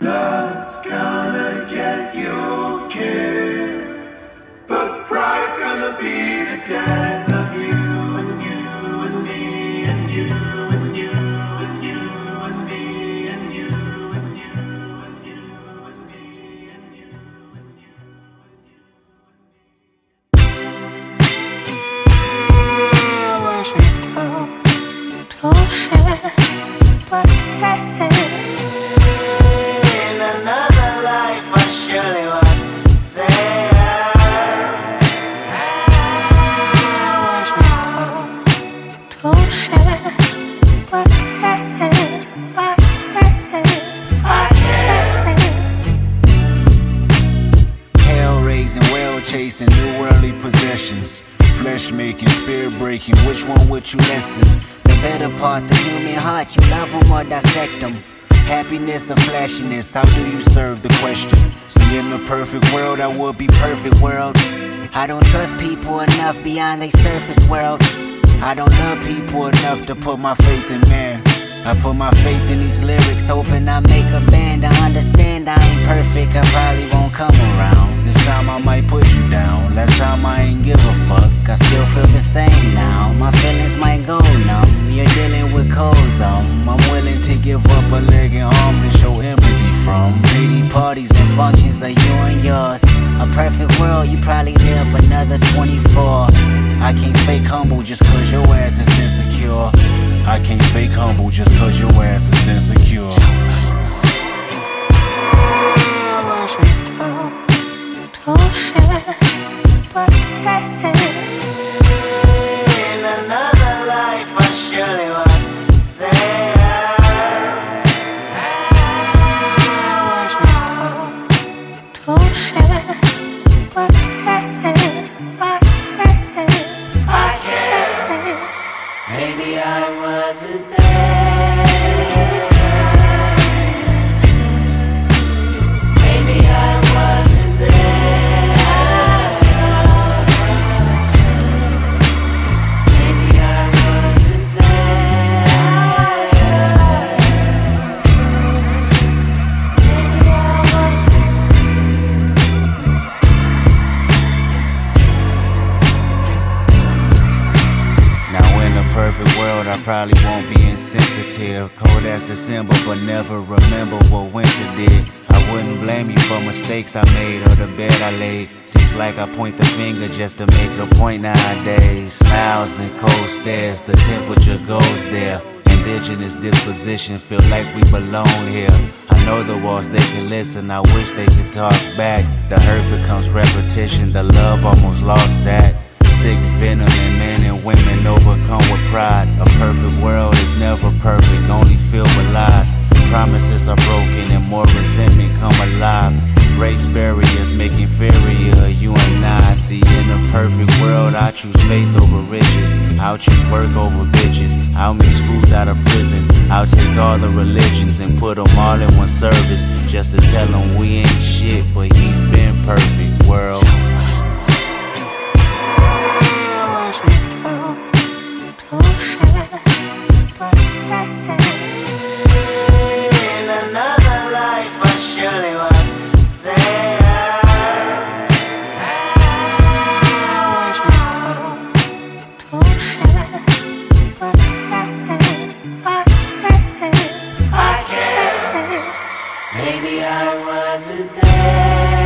Love's gonna get you killed, but pride's gonna be the death chasing, new worldly possessions. Flesh making, spirit breaking, which one would you listen? The better part, the human heart, you or dissect them. Happiness or flashiness, how do you serve the question? See, in the perfect world, I would be perfect world. I don't trust people enough beyond their surface world. I don't love people enough to put my faith in man. I put my faith in these lyrics, Hoping I make a band, I understand I ain't perfect, I probably won't come around. This time I might put you down. Last time I ain't give a fuck. I still feel the same now. My feelings might go numb. You're dealing with cold thumb. I'm willing to give up a leg and arm to show empathy from. 80 parties and functions are you and yours. A perfect world, you probably live another 24. I can't fake humble just cause your ass is insecure. I can't fake humble just cause your ass is insecure. I probably won't be insensitive. Cold as December, but never remember what winter did. I wouldn't blame you for mistakes I made or the bed I laid. Seems like I point the finger just to make a point nowadays. Smiles and cold stares, the temperature goes there. Indigenous disposition, feel like we belong here. I know the walls they can listen, I wish they could talk back. The hurt becomes repetition, the love almost lost that. Choose faith over riches. I'll choose work over bitches. I'll make schools out of prison. I'll take all the religions and put them all in one service. Just to tell them we ain't shit, Maybe I wasn't there.